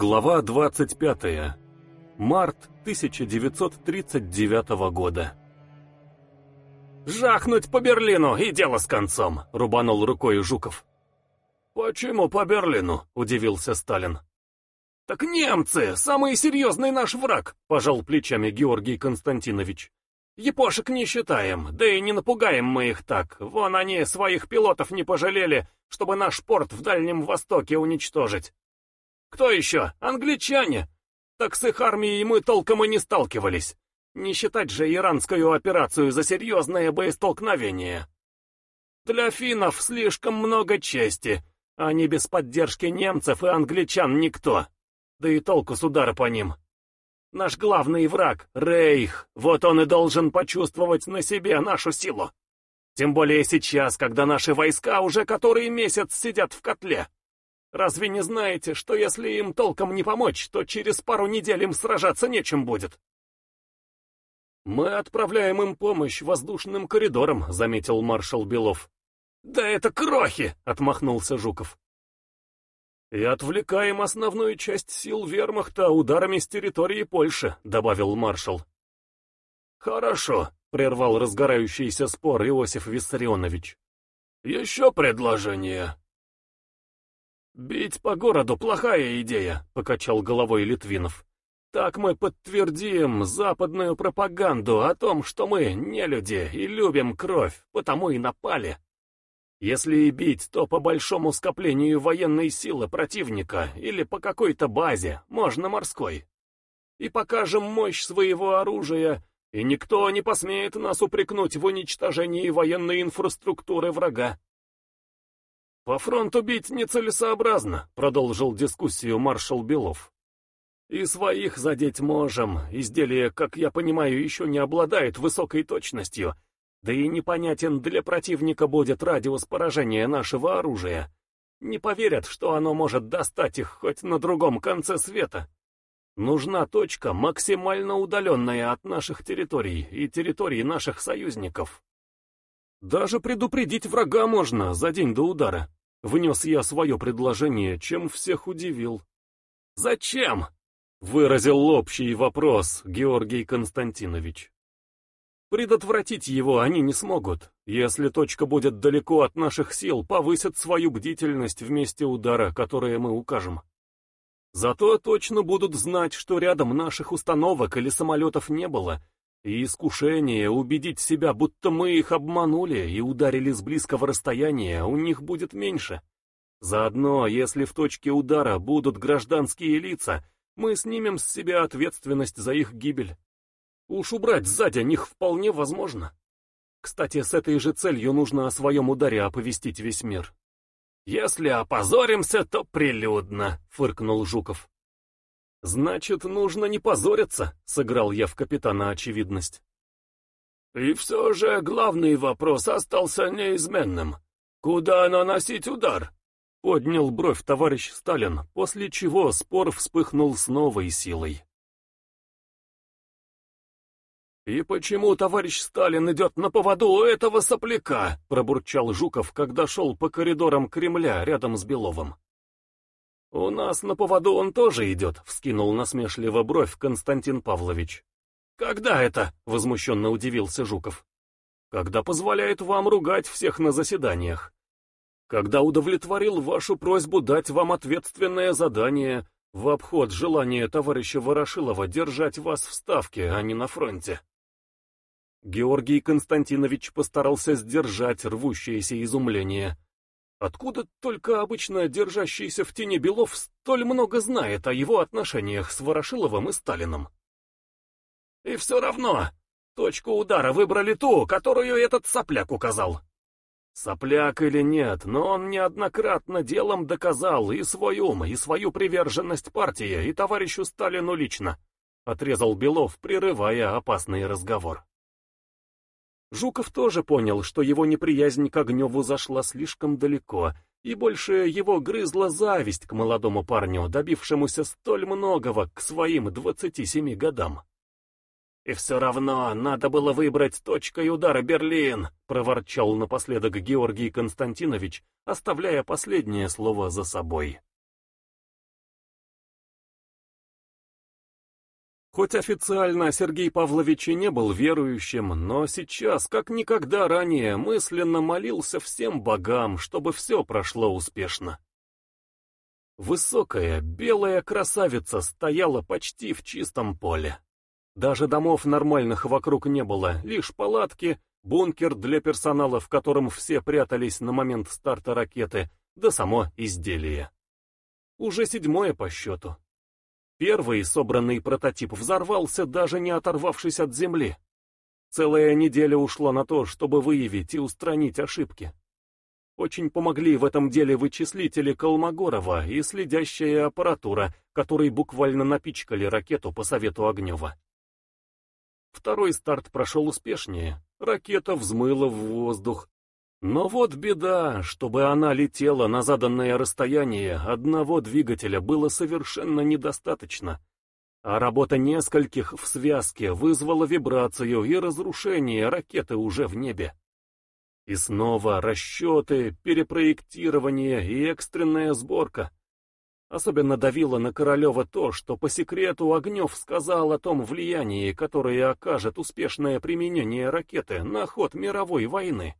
Глава 25. Март 1939 года. «Жахнуть по Берлину, и дело с концом!» — рубанул рукой Жуков. «Почему по Берлину?» — удивился Сталин. «Так немцы, самый серьезный наш враг!» — пожал плечами Георгий Константинович. «Япошек не считаем, да и не напугаем мы их так. Вон они своих пилотов не пожалели, чтобы наш порт в Дальнем Востоке уничтожить. Кто еще? Англичане? Так с их армией мы толком и не сталкивались. Не считать же иранскую операцию за серьезное боестолкновение. Для финнов слишком много чести. Они без поддержки немцев и англичан никто. Да и толку с удара по ним. Наш главный враг — Рейх. Вот он и должен почувствовать на себе нашу силу. Тем более сейчас, когда наши войска уже который месяц сидят в котле. Разве не знаете, что если им толком не помочь, то через пару недель им сражаться нечем будет? «Мы отправляем им помощь воздушным коридором», — заметил маршал Белов. «Да это крохи!» — отмахнулся Жуков. «И отвлекаем основную часть сил вермахта ударами с территории Польши», — добавил маршал. «Хорошо», — прервал разгорающийся спор Иосиф Виссарионович. «Еще предложение?» «Бить по городу — плохая идея», — покачал головой Литвинов. «Так мы подтвердим западную пропаганду о том, что мы не люди и любим кровь, потому и напали. Если и бить, то по большому скоплению военной силы противника или по какой-то базе, можно морской. И покажем мощь своего оружия, и никто не посмеет нас упрекнуть в уничтожении военной инфраструктуры врага. «По фронту бить нецелесообразно», — продолжил дискуссию маршал Белов. «И своих задеть можем. Изделие, как я понимаю, еще не обладает высокой точностью, да и непонятен для противника будет радиус поражения нашего оружия. Не поверят, что оно может достать их хоть на другом конце света. Нужна точка, максимально удаленная от наших территорий и территорий наших союзников. Даже предупредить врага можно за день до удара. Внес я свое предложение, чем всех удивил. «Зачем?» — выразил общий вопрос Георгий Константинович. Предотвратить его они не смогут. Если точка будет далеко от наших сил, повысят свою бдительность в месте удара, которое мы укажем. Зато точно будут знать, что рядом наших установок или самолетов не было, и искушение убедить себя, будто мы их обманули и ударили с близкого расстояния, у них будет меньше. Заодно, если в точке удара будут гражданские лица, мы снимем с себя ответственность за их гибель. Уж убрать сзади них вполне возможно. Кстати, с этой же целью нужно о своем ударе оповестить весь мир. «Если опозоримся, то прилюдно», — фыркнул Жуков. «Значит, нужно не позориться», — сыграл я в капитана очевидность. «И все же главный вопрос остался неизменным. Куда наносить удар?» — поднял бровь товарищ Сталин, после чего спор вспыхнул с новой силой. «И почему товарищ Сталин идет на поводу у этого сопляка?» — пробурчал Жуков, когда шел по коридорам Кремля рядом с Беловым. «У нас на поводу он тоже идет», — вскинул насмешливо бровь Константин Павлович. «Когда это?» — возмущенно удивился Жуков. «Когда позволяет вам ругать всех на заседаниях. Когда удовлетворил вашу просьбу дать вам ответственное задание в обход желания товарища Ворошилова держать вас в Ставке, а не на фронте». Георгий Константинович постарался сдержать рвущееся изумление. Откуда только обычно держащийся в тени Белов столь много знает о его отношениях с Ворошиловым и Сталином? И все равно, точку удара выбрали ту, которую этот сопляк указал. Сопляк или нет, но он неоднократно делом доказал и свой ум, и свою приверженность партии, и товарищу Сталину лично, отрезал Белов, прерывая опасный разговор. Жуков тоже понял, что его неприязнь к Огневу зашла слишком далеко, и больше его грызла зависть к молодому парню, добившемуся столь многого к своим 27 годам. «И все равно надо было выбрать точкой удара Берлин», — проворчал напоследок Георгий Константинович, оставляя последнее слово за собой. Хоть официально Сергей Павлович и не был верующим, но сейчас, как никогда ранее, мысленно молился всем богам, чтобы все прошло успешно. Высокая, белая красавица стояла почти в чистом поле. Даже домов нормальных вокруг не было, лишь палатки, бункер для персонала, в котором все прятались на момент старта ракеты, да само изделие. Уже седьмое по счету. Первый собранный прототип взорвался, даже не оторвавшись от земли. Целая неделя ушла на то, чтобы выявить и устранить ошибки. Очень помогли в этом деле вычислители Колмогорова и следящая аппаратура, которой буквально напичкали ракету по совету Огнева. Второй старт прошел успешнее, ракета взмыла в воздух. Но вот беда, чтобы она летела на заданное расстояние, одного двигателя было совершенно недостаточно. А работа нескольких в связке вызвала вибрацию и разрушение ракеты уже в небе. И снова расчеты, перепроектирование и экстренная сборка. Особенно давило на Королева то, что по секрету Огнев сказал о том влиянии, которое окажет успешное применение ракеты на ход мировой войны.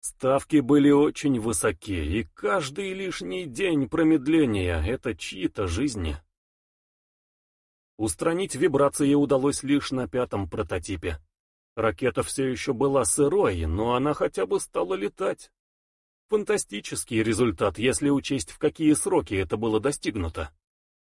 Ставки были очень высоки, и каждый лишний день промедления — это чьи-то жизни. Устранить вибрации удалось лишь на пятом прототипе. Ракета все еще была сырой, но она хотя бы стала летать. Фантастический результат, если учесть, в какие сроки это было достигнуто.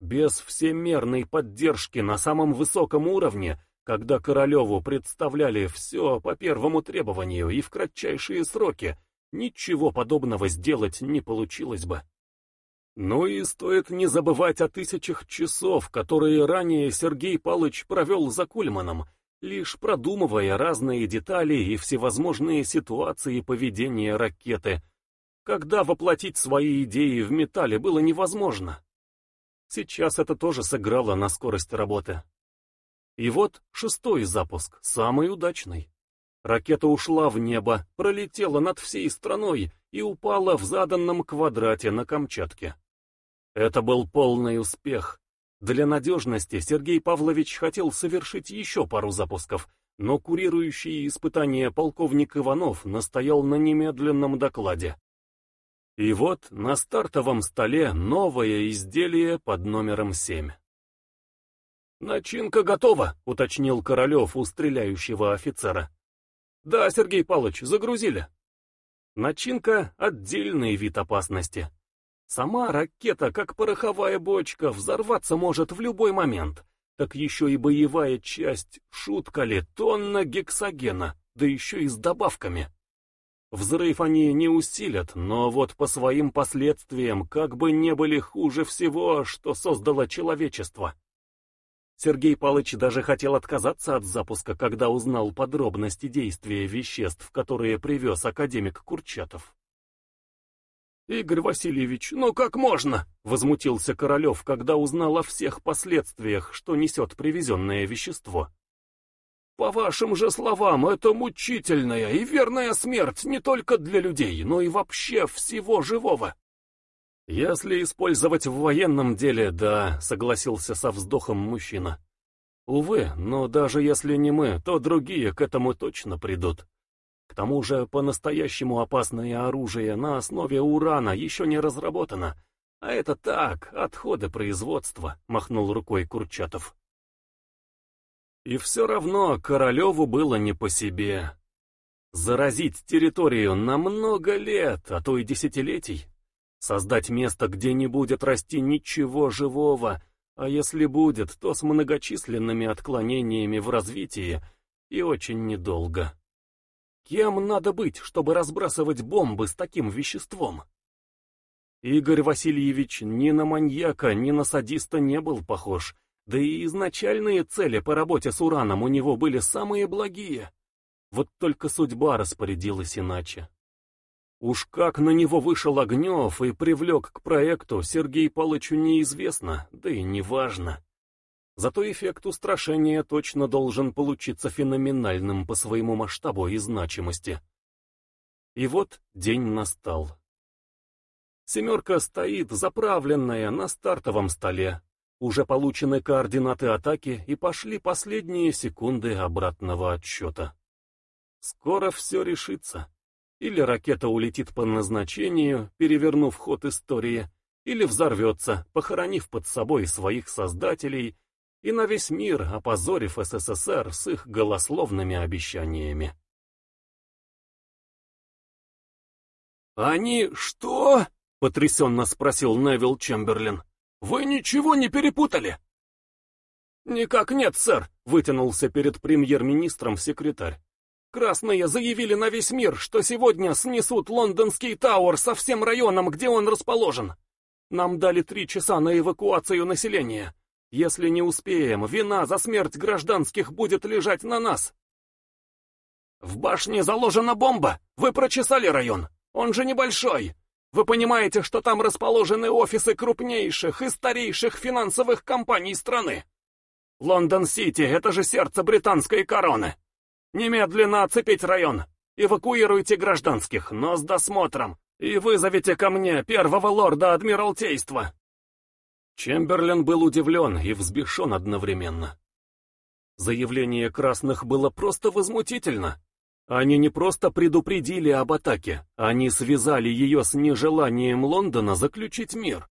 Без всемерной поддержки на самом высоком уровне, когда Королеву представляли все по первому требованию и в кратчайшие сроки, ничего подобного сделать не получилось бы. Ну и стоит не забывать о тысячах часов, которые ранее Сергей Палыч провел за Кульманом, лишь продумывая разные детали и всевозможные ситуации поведения ракеты, когда воплотить свои идеи в металле было невозможно. Сейчас это тоже сыграло на скорость работы. И вот шестой запуск, самый удачный. Ракета ушла в небо, пролетела над всей страной и упала в заданном квадрате на Камчатке. Это был полный успех, для надежности Сергей Павлович хотел совершить еще пару запусков, но курирующий испытания полковник Иванов настоял на немедленном докладе. И вот на стартовом столе новое изделие под номером 7. «Начинка готова», — уточнил Королев у стреляющего офицера. «Да, Сергей Павлович, загрузили». Начинка — отдельный вид опасности. Сама ракета, как пороховая бочка, взорваться может в любой момент. Так еще и боевая часть, шутка ли, тонна гексогена, да еще и с добавками. Взрыв они не усилят, но вот по своим последствиям как бы не были хуже всего, что создало человечество. Сергей Палыч даже хотел отказаться от запуска, когда узнал подробности действия веществ, которые привез академик Курчатов. «Игорь Васильевич, ну как можно?» — возмутился Королев, когда узнал о всех последствиях, что несет привезенное вещество. «По вашим же словам, это мучительная и верная смерть не только для людей, но и вообще всего живого». «Если использовать в военном деле, да», — согласился со вздохом мужчина. «Увы, но даже если не мы, то другие к этому точно придут». К тому же по-настоящему опасное оружие на основе урана еще не разработано. А это так, отходы производства, махнул рукой Курчатов. И все равно Королеву было не по себе. Заразить территорию на много лет, а то и десятилетий. Создать место, где не будет расти ничего живого, а если будет, то с многочисленными отклонениями в развитии и очень недолго. Кем надо быть, чтобы разбрасывать бомбы с таким веществом? Игорь Васильевич ни на маньяка, ни на садиста не был похож, да и изначальные цели по работе с ураном у него были самые благие. Вот только судьба распорядилась иначе. Уж как на него вышел Огнев и привлек к проекту, Сергей Палычу неизвестно, да и неважно. Зато эффект устрашения точно должен получиться феноменальным по своему масштабу и значимости. И вот день настал. Семерка стоит заправленная на стартовом столе. Уже получены координаты атаки и пошли последние секунды обратного отсчета. Скоро все решится. Или ракета улетит по назначению, перевернув ход истории, или взорвется, похоронив под собой своих создателей и на весь мир опозорив СССР с их голословными обещаниями. «Они что?» — потрясенно спросил Невил Чемберлин. «Вы ничего не перепутали?» «Никак нет, сэр», — вытянулся перед премьер-министром секретарь. Красные заявили на весь мир, что сегодня снесут лондонский Тауэр со всем районом, где он расположен. Нам дали три часа на эвакуацию населения. Если не успеем, вина за смерть гражданских будет лежать на нас. В башне заложена бомба. Вы прочесали район. Он же небольшой. Вы понимаете, что там расположены офисы крупнейших и старейших финансовых компаний страны. Лондон-Сити — это же сердце британской короны. Немедленно оцепить район. Эвакуируйте гражданских, но с досмотром. И вызовите ко мне первого лорда Адмиралтейства. Чемберлен был удивлен и взбешен одновременно. Заявление красных было просто возмутительно. Они не просто предупредили об атаке, они связали ее с нежеланием Лондона заключить мир.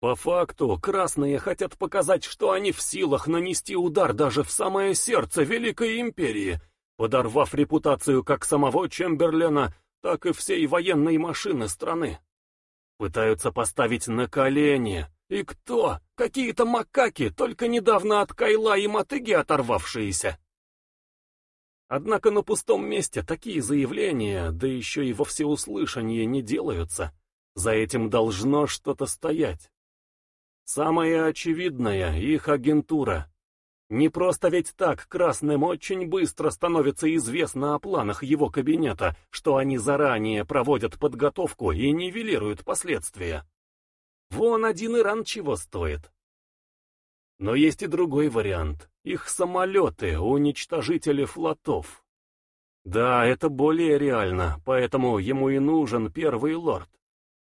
По факту, красные хотят показать, что они в силах нанести удар даже в самое сердце Великой Империи, подорвав репутацию как самого Чемберлена, так и всей военной машины страны. Пытаются поставить на колени. И кто? Какие-то макаки, только недавно от Кайла и мотыги оторвавшиеся. Однако на пустом месте такие заявления, да еще и во всеуслышание не делаются. За этим должно что-то стоять. Самое очевидное — их агентура. Не просто ведь так Красным очень быстро становится известно о планах его кабинета, что они заранее проводят подготовку и нивелируют последствия. Вон один Иран чего стоит. Но есть и другой вариант. Их самолеты, уничтожители флотов. Да, это более реально, поэтому ему и нужен первый лорд.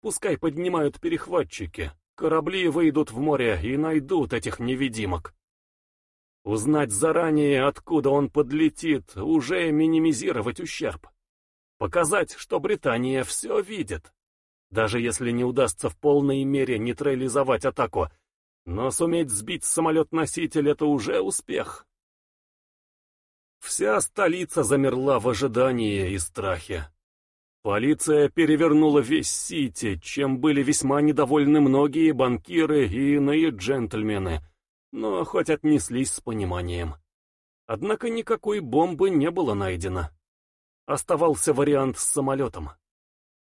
Пускай поднимают перехватчики. Корабли выйдут в море и найдут этих невидимок. Узнать заранее, откуда он подлетит, уже минимизировать ущерб. Показать, что Британия все видит. Даже если не удастся в полной мере нейтрализовать атаку, но суметь сбить самолет-носитель — это уже успех. Вся столица замерла в ожидании и страхе. Полиция перевернула весь Сити, чем были весьма недовольны многие банкиры и иные джентльмены, но хоть отнеслись с пониманием. Однако никакой бомбы не было найдено. Оставался вариант с самолетом.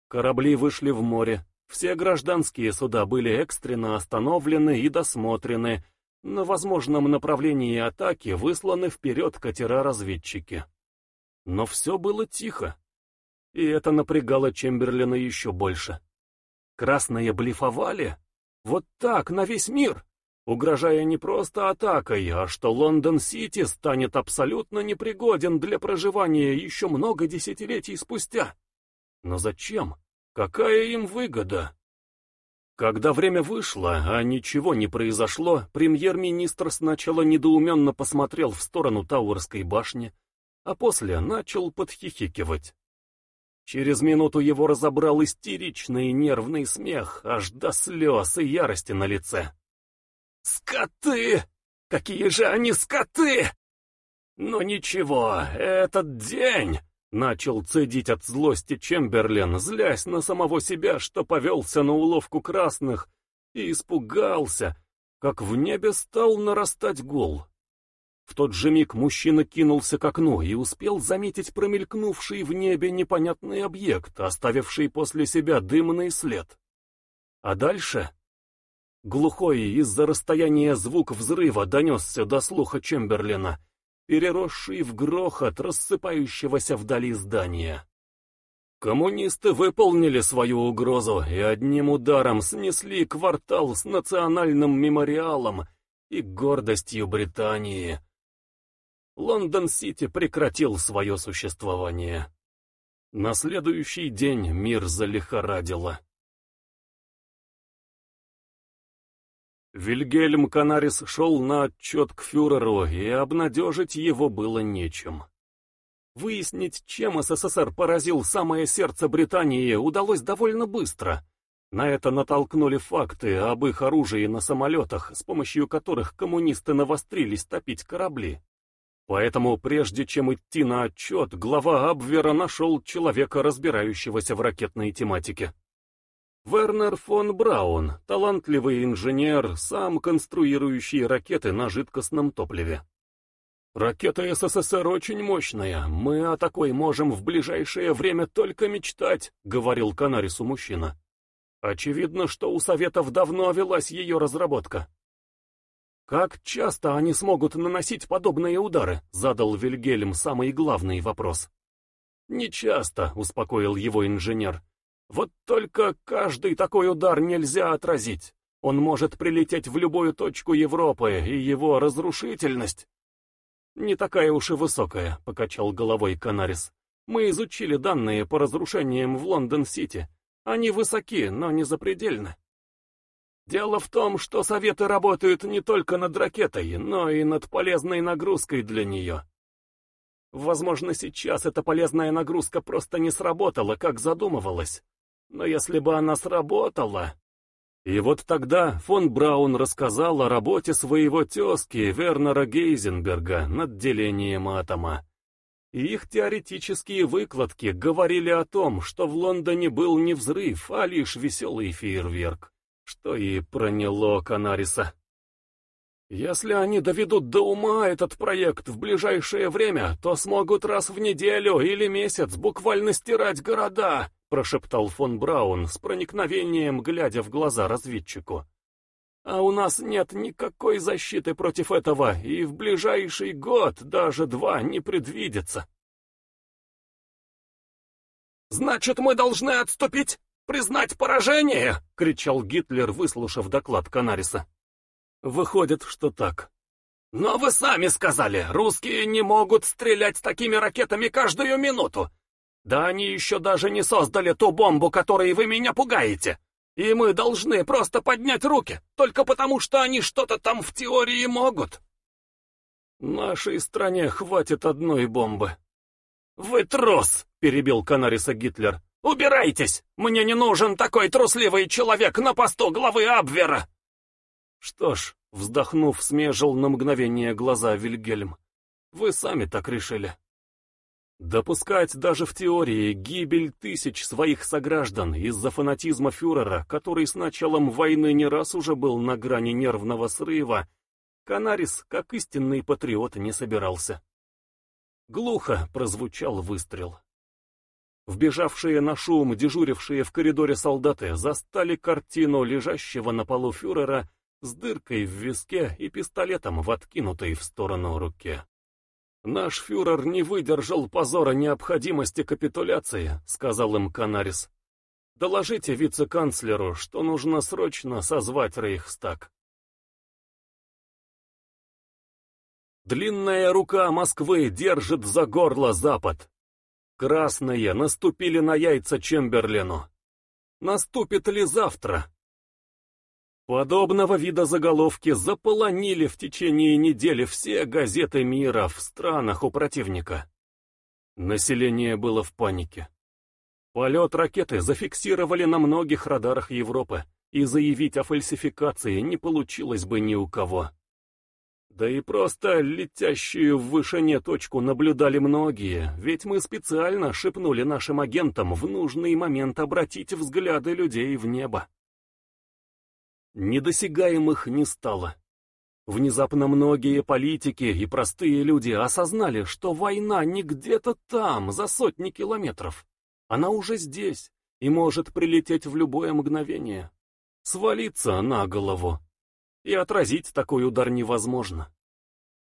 Корабли вышли в море, все гражданские суда были экстренно остановлены и досмотрены, на возможном направлении атаки высланы вперед катера-разведчики. Но все было тихо. И это напрягало Чемберлина еще больше. Красные блефовали? Вот так, на весь мир, угрожая не просто атакой, а что Лондон-Сити станет абсолютно непригоден для проживания еще много десятилетий спустя. Но зачем? Какая им выгода? Когда время вышло, а ничего не произошло, премьер-министр сначала недоуменно посмотрел в сторону Тауэрской башни, а после начал подхихикивать. Через минуту его разобрал истеричный нервный смех, аж до слез и ярости на лице. «Скоты! Какие же они скоты!» «Но ничего, этот день...» — начал цедить от злости Чемберлен, злясь на самого себя, что повелся на уловку красных, и испугался, как в небе стал нарастать гул. В тот же миг мужчина кинулся к окну и успел заметить промелькнувший в небе непонятный объект, оставивший после себя дымный след. А дальше... Глухой из-за расстояния звук взрыва донесся до слуха Чемберлина, переросший в грохот рассыпающегося вдали здания. Коммунисты выполнили свою угрозу и одним ударом снесли квартал с национальным мемориалом и гордостью Британии. Лондон-Сити прекратил свое существование. На следующий день мир залихорадило. Вильгельм Канарис шел на отчет к фюреру, и обнадежить его было нечем. Выяснить, чем СССР поразил самое сердце Британии, удалось довольно быстро. На это натолкнули факты об их оружии на самолетах, с помощью которых коммунисты навострились топить корабли. Поэтому, прежде чем идти на отчет, глава Абвера нашел человека, разбирающегося в ракетной тематике. Вернер фон Браун, талантливый инженер, сам конструирующий ракеты на жидкостном топливе. Ракета СССР очень мощная, мы о такой можем в ближайшее время только мечтать, говорил Канарису мужчина. Очевидно, что у Советов давно велась ее разработка. «Как часто они смогут наносить подобные удары?» — задал Вильгельм самый главный вопрос. «Не часто», — успокоил его инженер. «Вот только каждый такой удар нельзя отразить. Он может прилететь в любую точку Европы, и его разрушительность...» «Не такая уж и высокая», — покачал головой Канарис. «Мы изучили данные по разрушениям в Лондон-Сити. Они высоки, но не запредельны. Дело в том, что советы работают не только над ракетой, но и над полезной нагрузкой для нее. Возможно, сейчас эта полезная нагрузка просто не сработала, как задумывалось. Но если бы она сработала... И вот тогда фон Браун рассказал о работе своего тезки Вернера Гейзенберга над делением атома их теоретические выкладки говорили о том, что в Лондоне был не взрыв, а лишь веселый фейерверк, что и проняло Канариса. Если они доведут до ума этот проект в ближайшее время, то смогут раз в неделю или месяц буквально стирать города, прошептал фон Браун с проникновением, глядя в глаза разведчику. А у нас нет никакой защиты против этого, и в ближайший год, даже два, не предвидится. «Значит, мы должны отступить? Признать поражение?» — кричал Гитлер, выслушав доклад Канариса. «Выходит, что так». «Но вы сами сказали, русские не могут стрелять такими ракетами каждую минуту. Да они еще даже не создали ту бомбу, которой вы меня пугаете. И мы должны просто поднять руки, только потому что они что-то там в теории могут. Нашей стране хватит одной бомбы. Вы трус, перебил Канариса Гитлер. Убирайтесь! Мне не нужен такой трусливый человек на посту главы Абвера. Что ж, вздохнув, смежил на мгновение глаза Вильгельм. Вы сами так решили. Допускать даже в теории гибель тысяч своих сограждан из-за фанатизма фюрера, который с началом войны не раз уже был на грани нервного срыва, Канарис, как истинный патриот, не собирался. Глухо прозвучал выстрел. Вбежавшие на шум, дежурившие в коридоре солдаты, застали картину лежащего на полу фюрера с дыркой в виске и пистолетом в откинутой в сторону руке. «Наш фюрер не выдержал позора необходимости капитуляции», — сказал им Канарис. «Доложите вице-канцлеру, что нужно срочно созвать Рейхстаг». Длинная рука Москвы держит за горло Запад. Красные наступили на яйца Чемберлену. Наступит ли завтра? Подобного вида заголовки заполонили в течение недели все газеты мира в странах у противника. Население было в панике. Полет ракеты зафиксировали на многих радарах Европы, и заявить о фальсификации не получилось бы ни у кого. Да и просто летящую в вышине точку наблюдали многие, ведь мы специально шепнули нашим агентам в нужный момент обратить взгляды людей в небо. Недосягаемых не стало. Внезапно многие политики и простые люди осознали, что война не где-то там, за сотни километров. Она уже здесь и может прилететь в любое мгновение. Свалиться на голову. И отразить такой удар невозможно.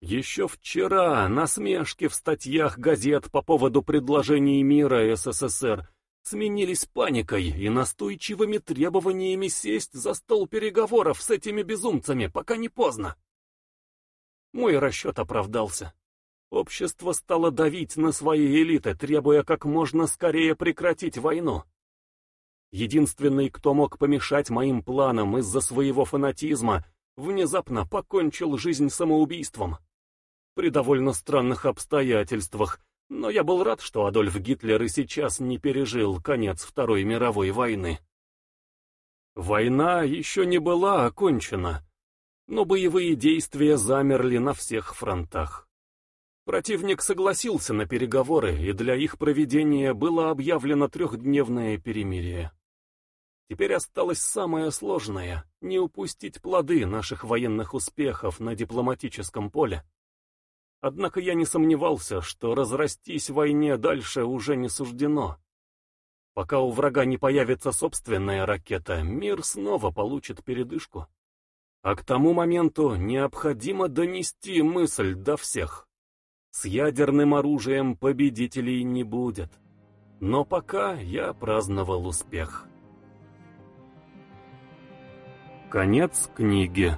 Еще вчера насмешки в статьях газет по поводу предложений мира СССР сменились паникой и настойчивыми требованиями сесть за стол переговоров с этими безумцами, пока не поздно. Мой расчет оправдался. Общество стало давить на свои элиты, требуя как можно скорее прекратить войну. Единственный, кто мог помешать моим планам из-за своего фанатизма, внезапно покончил жизнь самоубийством. При довольно странных обстоятельствах, но я был рад, что Адольф Гитлер и сейчас не пережил конец Второй мировой войны. Война еще не была окончена, но боевые действия замерли на всех фронтах. Противник согласился на переговоры, и для их проведения было объявлено трехдневное перемирие. Теперь осталось самое сложное — не упустить плоды наших военных успехов на дипломатическом поле. Однако я не сомневался, что разрастись войне дальше уже не суждено. Пока у врага не появится собственная ракета, мир снова получит передышку. А к тому моменту необходимо донести мысль до всех. С ядерным оружием победителей не будет. Но пока я праздновал успех. Конец книги.